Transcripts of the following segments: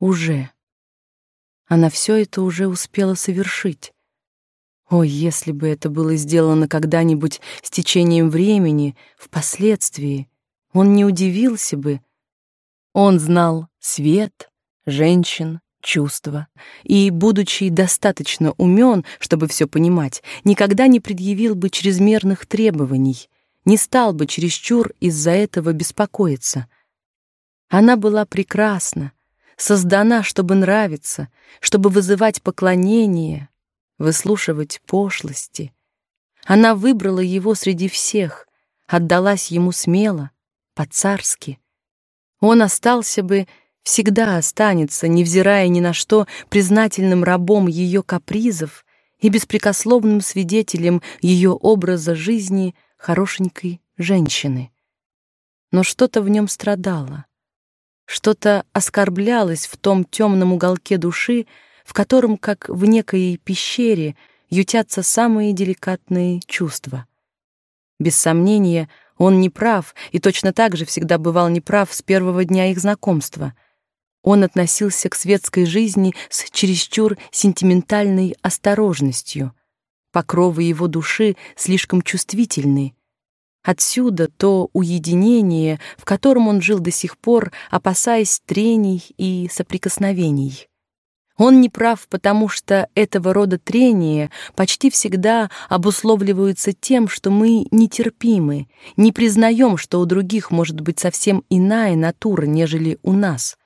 Уже. Она все это уже успела совершить. Ой, если бы это было сделано когда-нибудь с течением времени, впоследствии, он не удивился бы. Он знал свет, женщин, чувства, и, будучи достаточно умен, чтобы все понимать, никогда не предъявил бы чрезмерных требований, не стал бы чересчур из-за этого беспокоиться. Она была прекрасна, создана, чтобы нравиться, чтобы вызывать поклонение, выслушивать пошлости. Она выбрала его среди всех, отдалась ему смело, по-царски. Он остался бы, всегда останется, невзирая ни на что, признательным рабом ее капризов и беспрекословным свидетелем ее образа жизни хорошенькой женщины. Но что-то в нем страдало. Что-то оскорблялось в том темном уголке души, в котором, как в некой пещере, ютятся самые деликатные чувства. Без сомнения, он не прав, и точно так же всегда бывал неправ с первого дня их знакомства. Он относился к светской жизни с чересчур сентиментальной осторожностью. Покровы его души слишком чувствительны. Отсюда то уединение, в котором он жил до сих пор, опасаясь трений и соприкосновений. Он не прав, потому что этого рода трения почти всегда обусловливаются тем, что мы нетерпимы, не признаем, что у других может быть совсем иная натура, нежели у нас.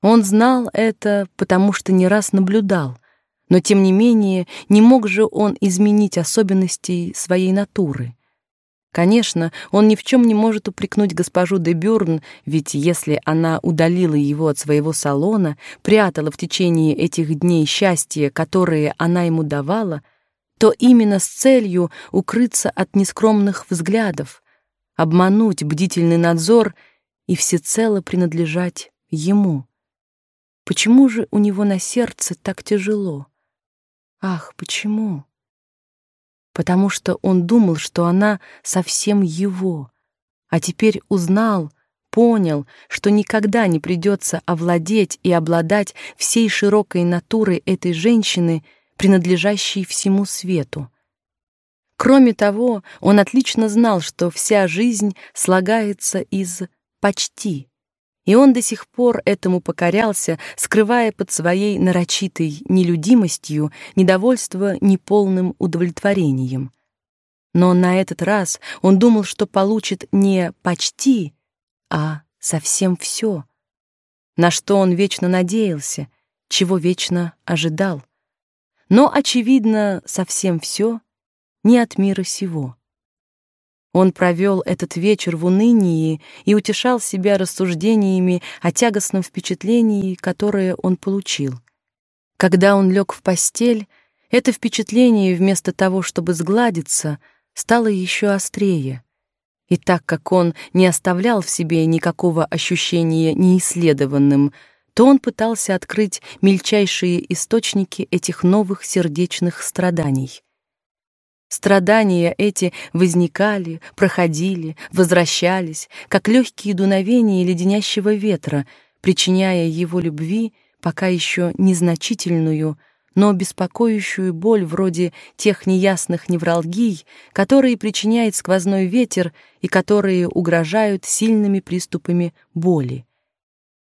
Он знал это, потому что не раз наблюдал, но тем не менее не мог же он изменить особенностей своей натуры. Конечно, он ни в чем не может упрекнуть госпожу де Бюрн, ведь если она удалила его от своего салона, прятала в течение этих дней счастье, которое она ему давала, то именно с целью укрыться от нескромных взглядов, обмануть бдительный надзор и всецело принадлежать ему. Почему же у него на сердце так тяжело? Ах, почему? Потому что он думал, что она совсем его, а теперь узнал, понял, что никогда не придется овладеть и обладать всей широкой натурой этой женщины, принадлежащей всему свету. Кроме того, он отлично знал, что вся жизнь слагается из почти и он до сих пор этому покорялся, скрывая под своей нарочитой нелюдимостью недовольство неполным удовлетворением. Но на этот раз он думал, что получит не почти, а совсем все, на что он вечно надеялся, чего вечно ожидал. Но, очевидно, совсем все не от мира сего. Он провел этот вечер в унынии и утешал себя рассуждениями о тягостном впечатлении, которое он получил. Когда он лег в постель, это впечатление вместо того, чтобы сгладиться, стало еще острее. И так как он не оставлял в себе никакого ощущения неисследованным, то он пытался открыть мельчайшие источники этих новых сердечных страданий. Страдания эти возникали, проходили, возвращались, как легкие дуновения леденящего ветра, причиняя его любви пока еще незначительную, но беспокоящую боль вроде тех неясных невралгий, которые причиняет сквозной ветер и которые угрожают сильными приступами боли.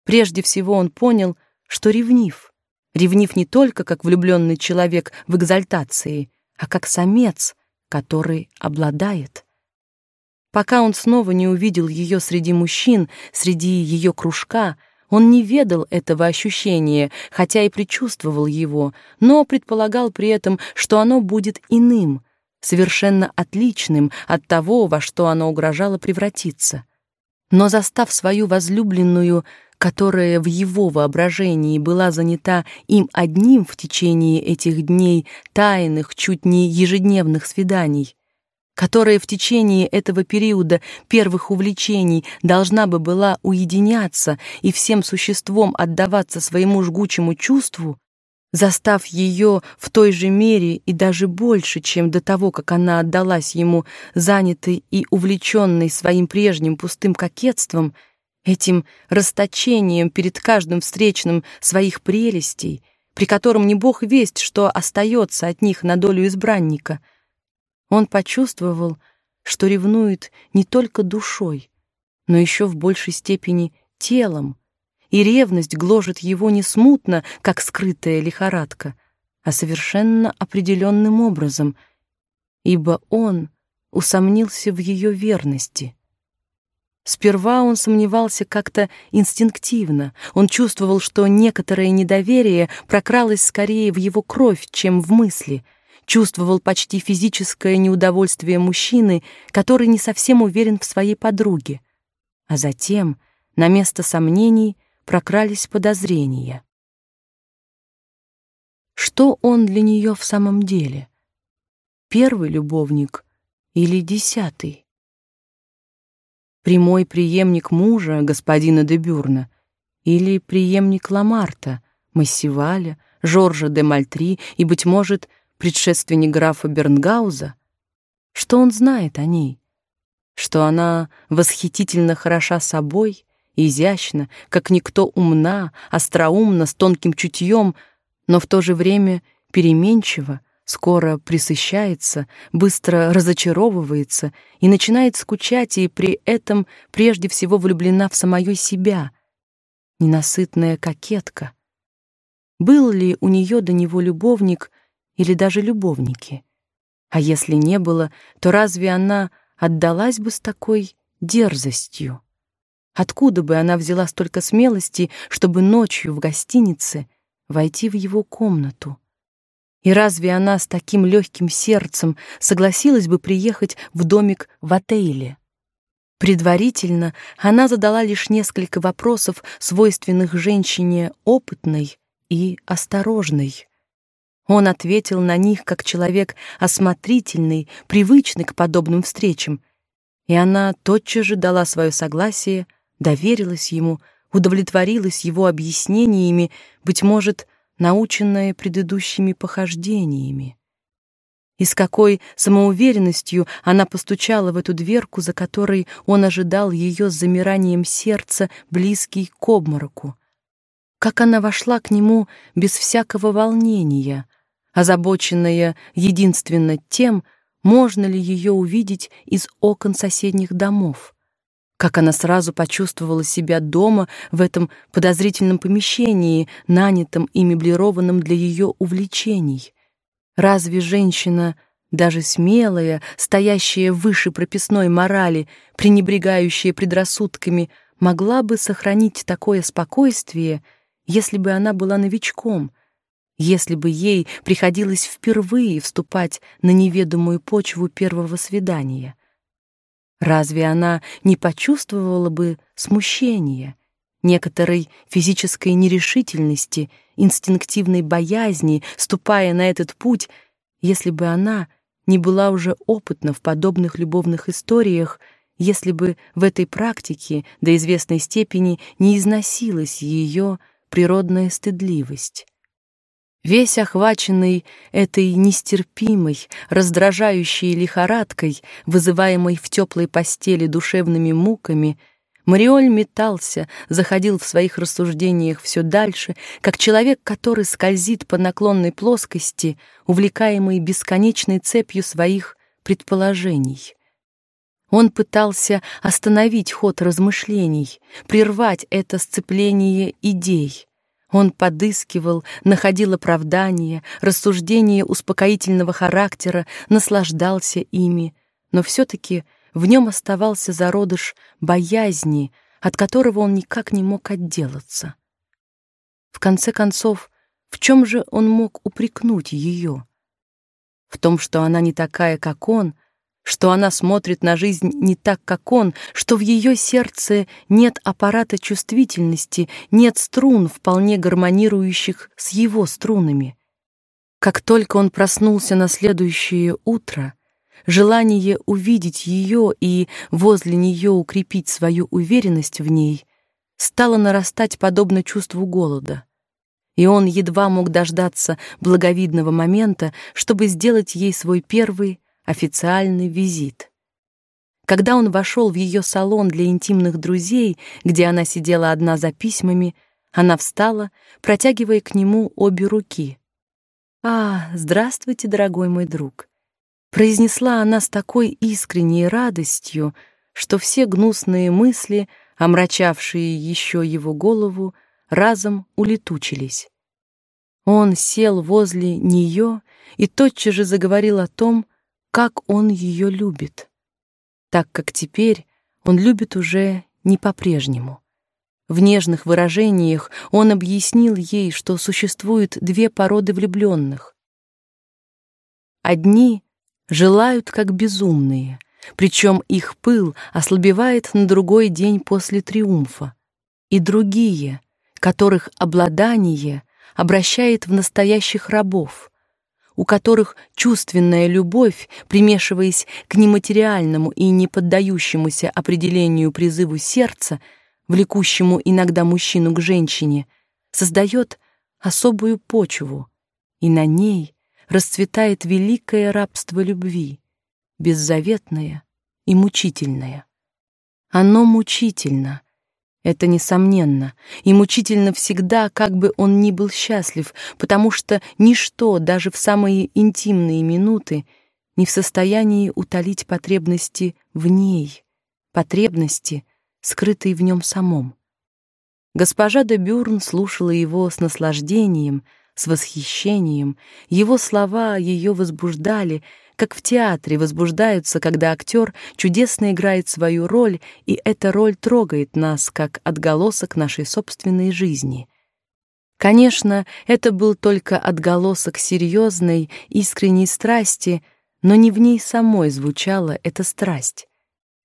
Прежде всего он понял, что ревнив. Ревнив не только как влюбленный человек в экзальтации — а как самец, который обладает. Пока он снова не увидел ее среди мужчин, среди ее кружка, он не ведал этого ощущения, хотя и предчувствовал его, но предполагал при этом, что оно будет иным, совершенно отличным от того, во что оно угрожало превратиться. Но застав свою возлюбленную которая в его воображении была занята им одним в течение этих дней тайных, чуть не ежедневных свиданий, которая в течение этого периода первых увлечений должна бы была уединяться и всем существом отдаваться своему жгучему чувству, застав ее в той же мере и даже больше, чем до того, как она отдалась ему, занятой и увлеченной своим прежним пустым кокетством — этим расточением перед каждым встречным своих прелестей, при котором не бог весть, что остается от них на долю избранника. Он почувствовал, что ревнует не только душой, но еще в большей степени телом, и ревность гложет его не смутно, как скрытая лихорадка, а совершенно определенным образом, ибо он усомнился в ее верности. Сперва он сомневался как-то инстинктивно. Он чувствовал, что некоторое недоверие прокралось скорее в его кровь, чем в мысли. Чувствовал почти физическое неудовольствие мужчины, который не совсем уверен в своей подруге. А затем на место сомнений прокрались подозрения. Что он для нее в самом деле? Первый любовник или десятый? Прямой преемник мужа, господина де Бюрна, или преемник Ламарта, Массиваля, Жоржа де Мальтри и, быть может, предшественник графа Бернгауза? Что он знает о ней? Что она восхитительно хороша собой, изящна, как никто умна, остроумна, с тонким чутьем, но в то же время переменчива, скоро присыщается, быстро разочаровывается и начинает скучать, и при этом прежде всего влюблена в самое себя. Ненасытная кокетка. Был ли у нее до него любовник или даже любовники? А если не было, то разве она отдалась бы с такой дерзостью? Откуда бы она взяла столько смелости, чтобы ночью в гостинице войти в его комнату? И разве она с таким легким сердцем согласилась бы приехать в домик в отеле? Предварительно она задала лишь несколько вопросов, свойственных женщине опытной и осторожной. Он ответил на них как человек осмотрительный, привычный к подобным встречам, и она тотчас же дала свое согласие, доверилась ему, удовлетворилась его объяснениями, быть может, наученная предыдущими похождениями. И с какой самоуверенностью она постучала в эту дверку, за которой он ожидал ее с замиранием сердца, близкий к обмороку. Как она вошла к нему без всякого волнения, озабоченная единственно тем, можно ли ее увидеть из окон соседних домов как она сразу почувствовала себя дома в этом подозрительном помещении, нанятом и меблированном для ее увлечений. Разве женщина, даже смелая, стоящая выше прописной морали, пренебрегающая предрассудками, могла бы сохранить такое спокойствие, если бы она была новичком, если бы ей приходилось впервые вступать на неведомую почву первого свидания? Разве она не почувствовала бы смущения, некоторой физической нерешительности, инстинктивной боязни, ступая на этот путь, если бы она не была уже опытна в подобных любовных историях, если бы в этой практике до известной степени не износилась ее природная стыдливость? Весь охваченный этой нестерпимой, раздражающей лихорадкой, вызываемой в теплой постели душевными муками, Мариоль метался, заходил в своих рассуждениях все дальше, как человек, который скользит по наклонной плоскости, увлекаемый бесконечной цепью своих предположений. Он пытался остановить ход размышлений, прервать это сцепление идей. Он подыскивал, находил оправдания, рассуждения успокоительного характера, наслаждался ими, но все таки в нем оставался зародыш боязни, от которого он никак не мог отделаться. В конце концов, в чем же он мог упрекнуть ее? В том, что она не такая, как он — что она смотрит на жизнь не так, как он, что в ее сердце нет аппарата чувствительности, нет струн, вполне гармонирующих с его струнами. Как только он проснулся на следующее утро, желание увидеть ее и возле нее укрепить свою уверенность в ней стало нарастать подобно чувству голода. И он едва мог дождаться благовидного момента, чтобы сделать ей свой первый официальный визит. Когда он вошел в ее салон для интимных друзей, где она сидела одна за письмами, она встала, протягивая к нему обе руки. «А, здравствуйте, дорогой мой друг», — произнесла она с такой искренней радостью, что все гнусные мысли, омрачавшие еще его голову, разом улетучились. Он сел возле нее и тотчас же заговорил о том, как он ее любит так как теперь он любит уже не по-прежнему. В нежных выражениях он объяснил ей, что существует две породы влюбленных. Одни желают как безумные, причем их пыл ослабевает на другой день после триумфа, и другие, которых обладание обращает в настоящих рабов, у которых чувственная любовь, примешиваясь к нематериальному и не поддающемуся определению призыву сердца, влекущему иногда мужчину к женщине, создает особую почву, и на ней расцветает великое рабство любви, беззаветное и мучительное. Оно мучительно, это несомненно, и мучительно всегда, как бы он ни был счастлив, потому что ничто, даже в самые интимные минуты, не в состоянии утолить потребности в ней, потребности, скрытые в нем самом. Госпожа де Бюрн слушала его с наслаждением, с восхищением. Его слова ее возбуждали, как в театре возбуждаются, когда актер чудесно играет свою роль, и эта роль трогает нас, как отголосок нашей собственной жизни. Конечно, это был только отголосок серьезной, искренней страсти, но не в ней самой звучала эта страсть.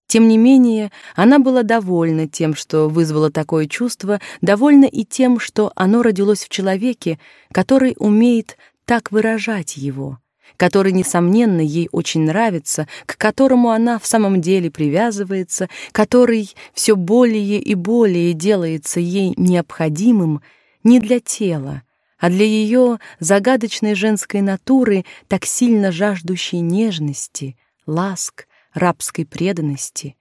Тем не менее, она была довольна тем, что вызвало такое чувство, довольна и тем, что оно родилось в человеке, который умеет так выражать его который, несомненно, ей очень нравится, к которому она в самом деле привязывается, который все более и более делается ей необходимым не для тела, а для ее загадочной женской натуры, так сильно жаждущей нежности, ласк, рабской преданности.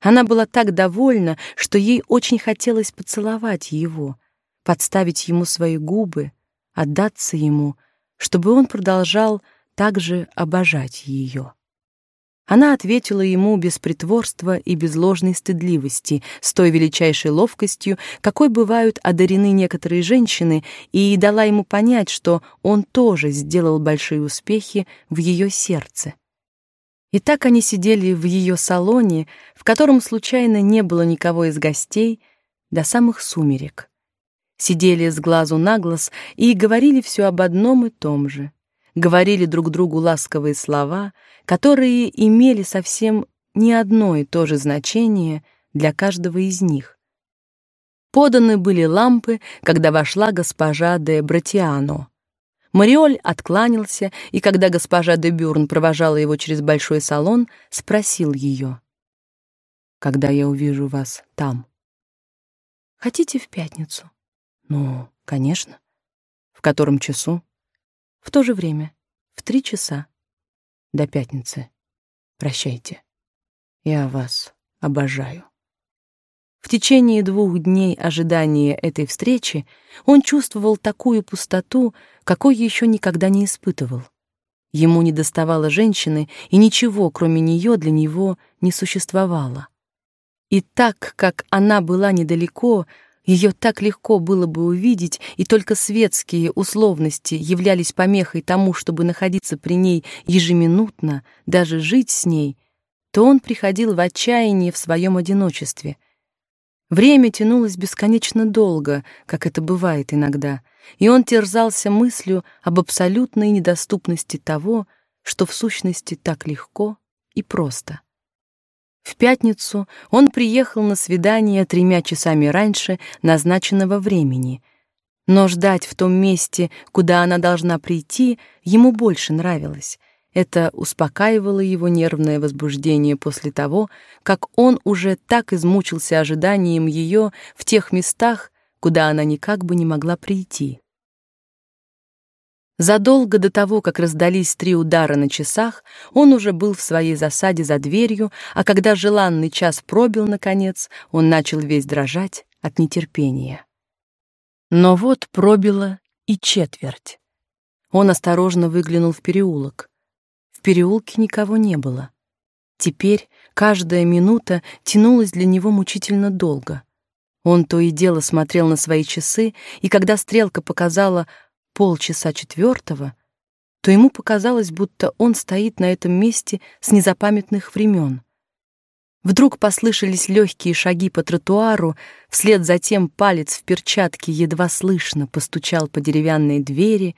Она была так довольна, что ей очень хотелось поцеловать его, подставить ему свои губы, отдаться ему, чтобы он продолжал также обожать ее. Она ответила ему без притворства и без ложной стыдливости, с той величайшей ловкостью, какой бывают одарены некоторые женщины, и дала ему понять, что он тоже сделал большие успехи в ее сердце. И так они сидели в ее салоне, в котором случайно не было никого из гостей, до самых сумерек. Сидели с глазу на глаз и говорили все об одном и том же говорили друг другу ласковые слова, которые имели совсем не одно и то же значение для каждого из них. Поданы были лампы, когда вошла госпожа де Братиано. Мариоль откланялся, и когда госпожа де Бюрн провожала его через большой салон, спросил ее: "Когда я увижу вас там?" "Хотите в пятницу?" "Ну, конечно. В котором часу?" В то же время, в три часа. До пятницы. Прощайте. Я вас обожаю. В течение двух дней ожидания этой встречи он чувствовал такую пустоту, какой еще никогда не испытывал. Ему недоставало женщины, и ничего, кроме нее, для него не существовало. И так как она была недалеко, ее так легко было бы увидеть, и только светские условности являлись помехой тому, чтобы находиться при ней ежеминутно, даже жить с ней, то он приходил в отчаяние в своем одиночестве. Время тянулось бесконечно долго, как это бывает иногда, и он терзался мыслью об абсолютной недоступности того, что в сущности так легко и просто. В пятницу он приехал на свидание тремя часами раньше назначенного времени. Но ждать в том месте, куда она должна прийти, ему больше нравилось. Это успокаивало его нервное возбуждение после того, как он уже так измучился ожиданием ее в тех местах, куда она никак бы не могла прийти. Задолго до того, как раздались три удара на часах, он уже был в своей засаде за дверью, а когда желанный час пробил наконец, он начал весь дрожать от нетерпения. Но вот пробило и четверть. Он осторожно выглянул в переулок. В переулке никого не было. Теперь каждая минута тянулась для него мучительно долго. Он то и дело смотрел на свои часы, и когда стрелка показала полчаса четвертого, то ему показалось, будто он стоит на этом месте с незапамятных времен. Вдруг послышались легкие шаги по тротуару, вслед за тем палец в перчатке едва слышно постучал по деревянной двери,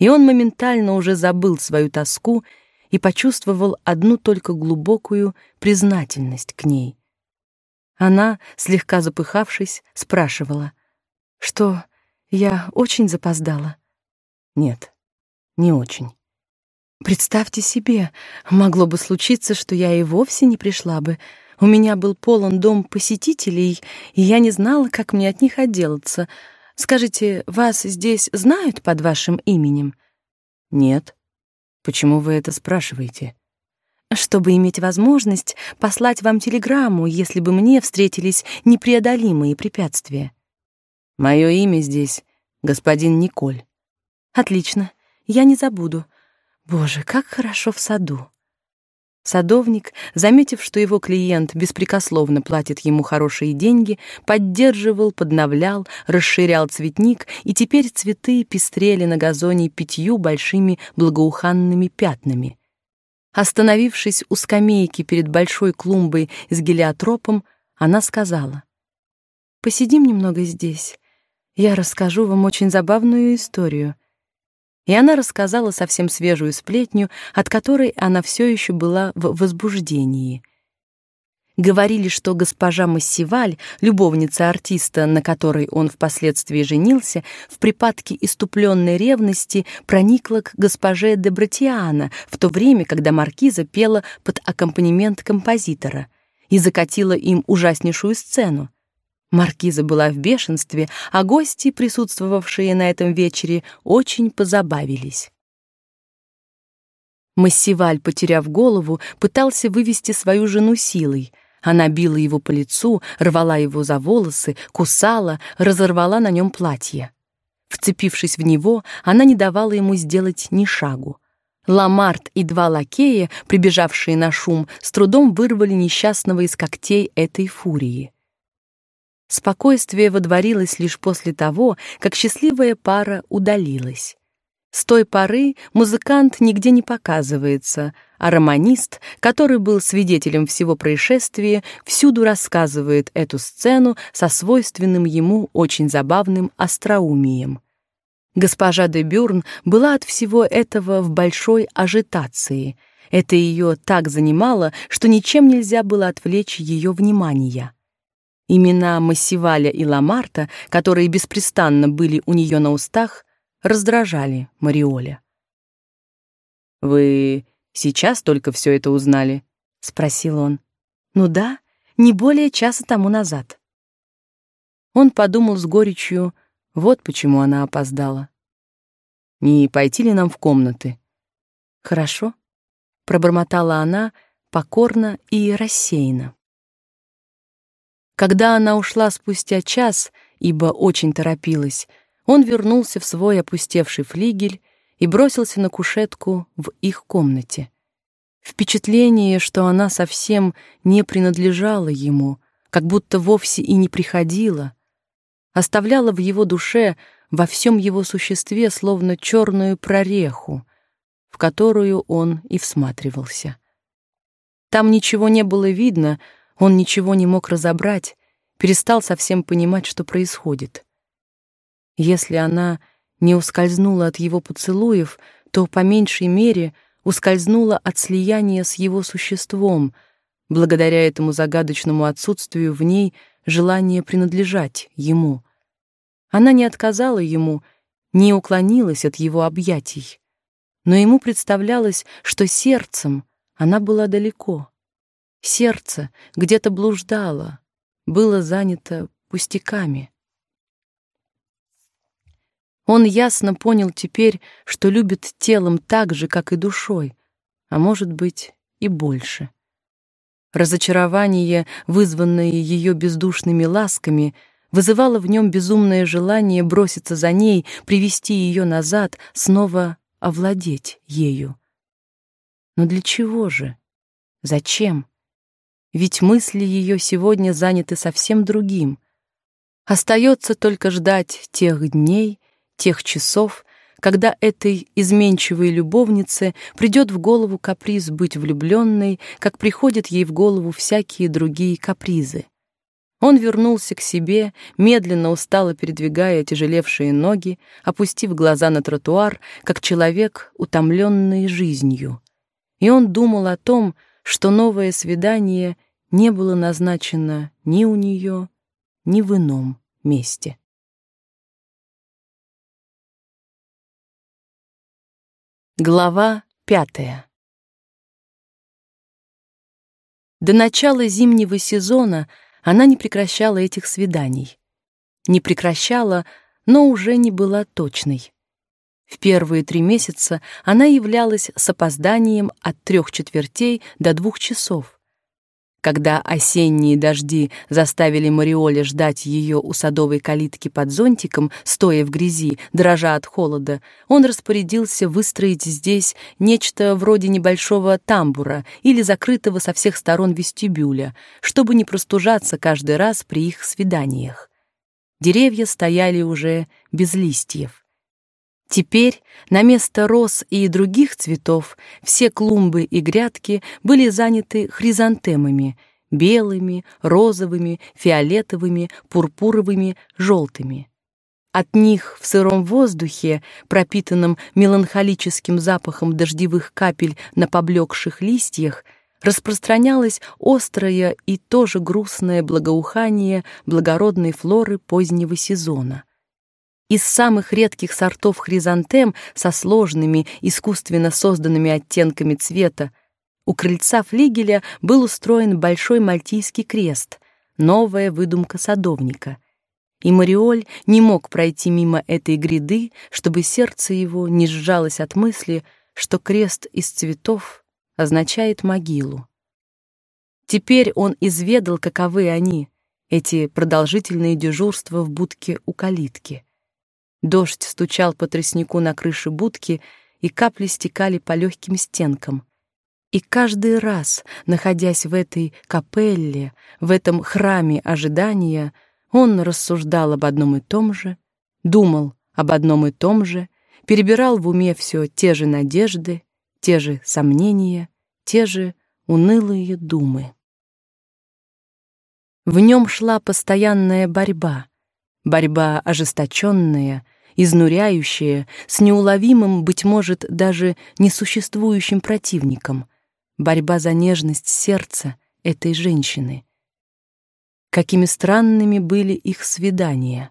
и он моментально уже забыл свою тоску и почувствовал одну только глубокую признательность к ней. Она, слегка запыхавшись, спрашивала: "Что, я очень запоздала?" "Нет, не очень". Представьте себе, могло бы случиться, что я и вовсе не пришла бы. У меня был полон дом посетителей, и я не знала, как мне от них отделаться. Скажите, вас здесь знают под вашим именем? Нет. Почему вы это спрашиваете? Чтобы иметь возможность послать вам телеграмму, если бы мне встретились непреодолимые препятствия. Мое имя здесь господин Николь. Отлично. Я не забуду. Боже, как хорошо в саду. Садовник, заметив, что его клиент беспрекословно платит ему хорошие деньги, поддерживал, подновлял, расширял цветник, и теперь цветы пестрели на газоне пятью большими благоуханными пятнами. Остановившись у скамейки перед большой клумбой с гелиотропом, она сказала: "Посидим немного здесь. Я расскажу вам очень забавную историю и она рассказала совсем свежую сплетню, от которой она все еще была в возбуждении. Говорили, что госпожа Массиваль, любовница артиста, на которой он впоследствии женился, в припадке иступленной ревности проникла к госпоже де Братиана в то время, когда маркиза пела под аккомпанемент композитора и закатила им ужаснейшую сцену. Маркиза была в бешенстве, а гости, присутствовавшие на этом вечере, очень позабавились. Массиваль, потеряв голову, пытался вывести свою жену силой. Она била его по лицу, рвала его за волосы, кусала, разорвала на нем платье. Вцепившись в него, она не давала ему сделать ни шагу. Ламарт и два лакея, прибежавшие на шум, с трудом вырвали несчастного из когтей этой фурии. Спокойствие водворилось лишь после того, как счастливая пара удалилась. С той поры музыкант нигде не показывается, а романист, который был свидетелем всего происшествия, всюду рассказывает эту сцену со свойственным ему очень забавным остроумием. Госпожа де Бюрн была от всего этого в большой ажитации. Это ее так занимало, что ничем нельзя было отвлечь ее внимания. Имена Массиваля и Ламарта, которые беспрестанно были у нее на устах, раздражали Мариоля. Вы сейчас только все это узнали? спросил он. Ну да, не более часа тому назад. Он подумал с горечью, вот почему она опоздала. Не пойти ли нам в комнаты? Хорошо, пробормотала она покорно и рассеянно. Когда она ушла спустя час, ибо очень торопилась, он вернулся в свой опустевший флигель и бросился на кушетку в их комнате. Впечатление, что она совсем не принадлежала ему, как будто вовсе и не приходила, оставляло в его душе, во всем его существе словно черную прореху, в которую он и всматривался. Там ничего не было видно, он ничего не мог разобрать, перестал совсем понимать, что происходит. Если она не ускользнула от его поцелуев, то по меньшей мере ускользнула от слияния с его существом, благодаря этому загадочному отсутствию в ней желания принадлежать ему. Она не отказала ему, не уклонилась от его объятий, но ему представлялось, что сердцем она была далеко. Сердце где-то блуждало, было занято пустяками. Он ясно понял теперь, что любит телом так же, как и душой, а может быть, и больше. Разочарование, вызванное ее бездушными ласками, вызывало в нем безумное желание броситься за ней, привести ее назад, снова овладеть ею. Но для чего же? Зачем? Ведь мысли ее сегодня заняты совсем другим. Остается только ждать тех дней, тех часов, когда этой изменчивой любовнице придет в голову каприз быть влюбленной, как приходят ей в голову всякие другие капризы. Он вернулся к себе, медленно устало передвигая тяжелевшие ноги, опустив глаза на тротуар, как человек, утомленный жизнью. И он думал о том, что новое свидание не было назначено ни у нее, ни в ином месте. Глава пятая. До начала зимнего сезона она не прекращала этих свиданий. Не прекращала, но уже не была точной. В первые три месяца она являлась с опозданием от трех четвертей до двух часов, когда осенние дожди заставили Мариоля ждать ее у садовой калитки под зонтиком, стоя в грязи, дрожа от холода, он распорядился выстроить здесь нечто вроде небольшого тамбура или закрытого со всех сторон вестибюля, чтобы не простужаться каждый раз при их свиданиях. Деревья стояли уже без листьев. Теперь на место роз и других цветов все клумбы и грядки были заняты хризантемами — белыми, розовыми, фиолетовыми, пурпуровыми, желтыми. От них в сыром воздухе, пропитанном меланхолическим запахом дождевых капель на поблекших листьях, распространялось острое и тоже грустное благоухание благородной флоры позднего сезона — из самых редких сортов хризантем со сложными, искусственно созданными оттенками цвета у крыльца флигеля был устроен большой мальтийский крест, новая выдумка садовника. И Мариоль не мог пройти мимо этой гряды, чтобы сердце его не сжалось от мысли, что крест из цветов означает могилу. Теперь он изведал, каковы они, эти продолжительные дежурства в будке у калитки. Дождь стучал по тростнику на крыше будки, и капли стекали по легким стенкам. И каждый раз, находясь в этой капелле, в этом храме ожидания, он рассуждал об одном и том же, думал об одном и том же, перебирал в уме все те же надежды, те же сомнения, те же унылые думы. В нем шла постоянная борьба, борьба ожесточенная, изнуряющая, с неуловимым, быть может, даже несуществующим противником, борьба за нежность сердца этой женщины. Какими странными были их свидания.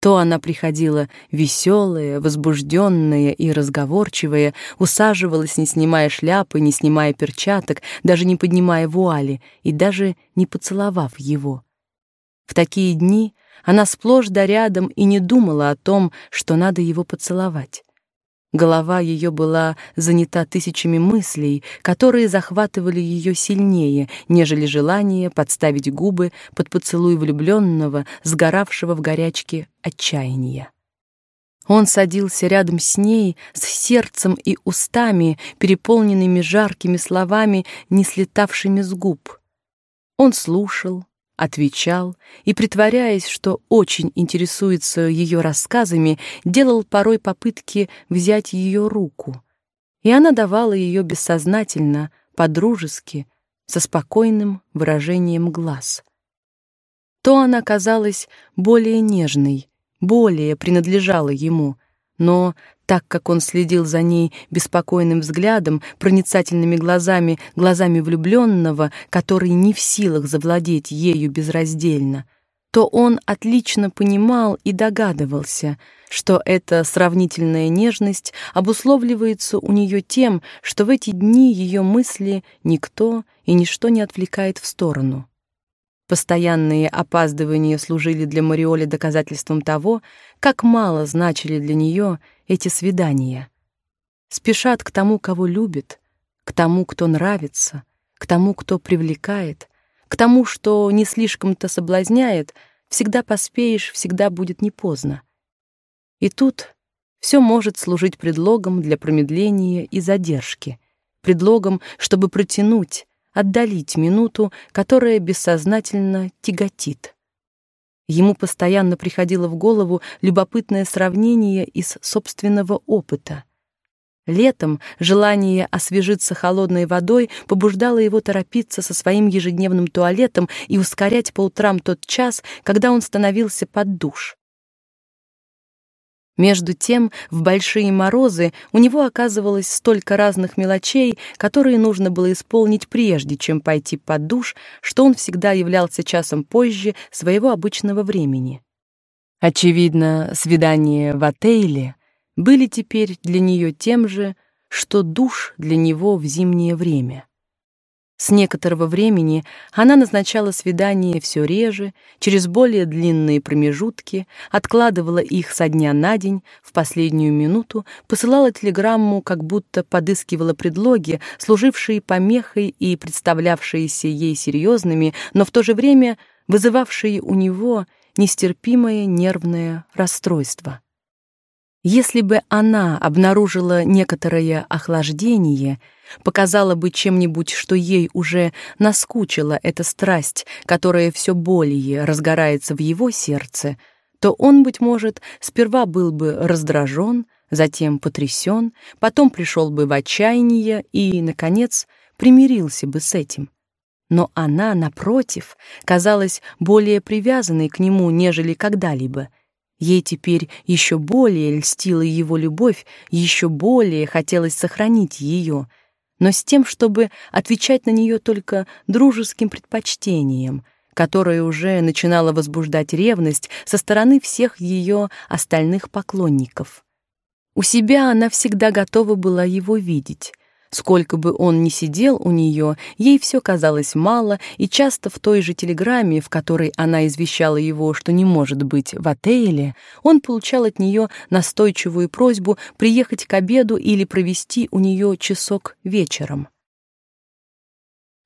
То она приходила веселая, возбужденная и разговорчивая, усаживалась, не снимая шляпы, не снимая перчаток, даже не поднимая вуали и даже не поцеловав его. В такие дни она сплошь да рядом и не думала о том, что надо его поцеловать. Голова ее была занята тысячами мыслей, которые захватывали ее сильнее, нежели желание подставить губы под поцелуй влюбленного, сгоравшего в горячке отчаяния. Он садился рядом с ней, с сердцем и устами, переполненными жаркими словами, не слетавшими с губ. Он слушал, отвечал и, притворяясь, что очень интересуется ее рассказами, делал порой попытки взять ее руку. И она давала ее бессознательно, по-дружески, со спокойным выражением глаз. То она казалась более нежной, более принадлежала ему, но так как он следил за ней беспокойным взглядом, проницательными глазами, глазами влюбленного, который не в силах завладеть ею безраздельно, то он отлично понимал и догадывался, что эта сравнительная нежность обусловливается у нее тем, что в эти дни ее мысли никто и ничто не отвлекает в сторону. Постоянные опаздывания служили для Мариоли доказательством того, как мало значили для нее эти свидания. Спешат к тому, кого любит, к тому, кто нравится, к тому, кто привлекает, к тому, что не слишком-то соблазняет, всегда поспеешь, всегда будет не поздно. И тут все может служить предлогом для промедления и задержки, предлогом, чтобы протянуть, отдалить минуту, которая бессознательно тяготит. Ему постоянно приходило в голову любопытное сравнение из собственного опыта. Летом желание освежиться холодной водой побуждало его торопиться со своим ежедневным туалетом и ускорять по утрам тот час, когда он становился под душ. Между тем, в большие морозы у него оказывалось столько разных мелочей, которые нужно было исполнить прежде, чем пойти под душ, что он всегда являлся часом позже своего обычного времени. Очевидно, свидания в отеле были теперь для нее тем же, что душ для него в зимнее время. С некоторого времени она назначала свидания все реже, через более длинные промежутки, откладывала их со дня на день, в последнюю минуту посылала телеграмму, как будто подыскивала предлоги, служившие помехой и представлявшиеся ей серьезными, но в то же время вызывавшие у него нестерпимое нервное расстройство. Если бы она обнаружила некоторое охлаждение, показала бы чем-нибудь, что ей уже наскучила эта страсть, которая все более разгорается в его сердце, то он, быть может, сперва был бы раздражен, затем потрясен, потом пришел бы в отчаяние и, наконец, примирился бы с этим. Но она, напротив, казалась более привязанной к нему, нежели когда-либо — Ей теперь еще более льстила его любовь, еще более хотелось сохранить ее, но с тем, чтобы отвечать на нее только дружеским предпочтением, которое уже начинало возбуждать ревность со стороны всех ее остальных поклонников. У себя она всегда готова была его видеть, Сколько бы он ни сидел у нее, ей все казалось мало, и часто в той же телеграмме, в которой она извещала его, что не может быть в отеле, он получал от нее настойчивую просьбу приехать к обеду или провести у нее часок вечером.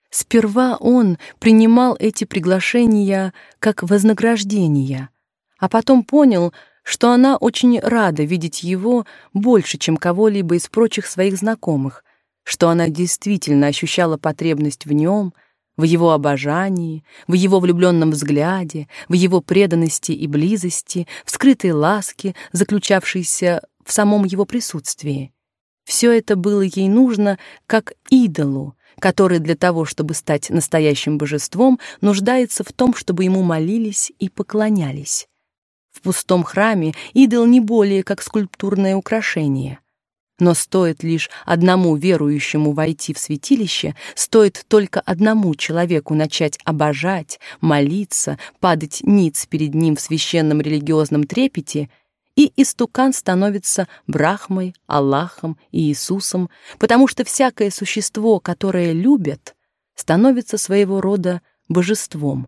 Сперва он принимал эти приглашения как вознаграждение, а потом понял, что она очень рада видеть его больше, чем кого-либо из прочих своих знакомых, что она действительно ощущала потребность в нем, в его обожании, в его влюбленном взгляде, в его преданности и близости, в скрытой ласке, заключавшейся в самом его присутствии. Все это было ей нужно как идолу, который для того, чтобы стать настоящим божеством, нуждается в том, чтобы ему молились и поклонялись. В пустом храме идол не более как скульптурное украшение — но стоит лишь одному верующему войти в святилище, стоит только одному человеку начать обожать, молиться, падать ниц перед ним в священном религиозном трепете, и истукан становится Брахмой, Аллахом и Иисусом, потому что всякое существо, которое любят, становится своего рода божеством.